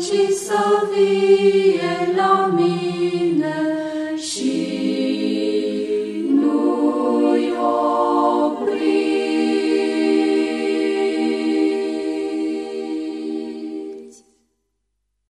pruncii să vie la mine.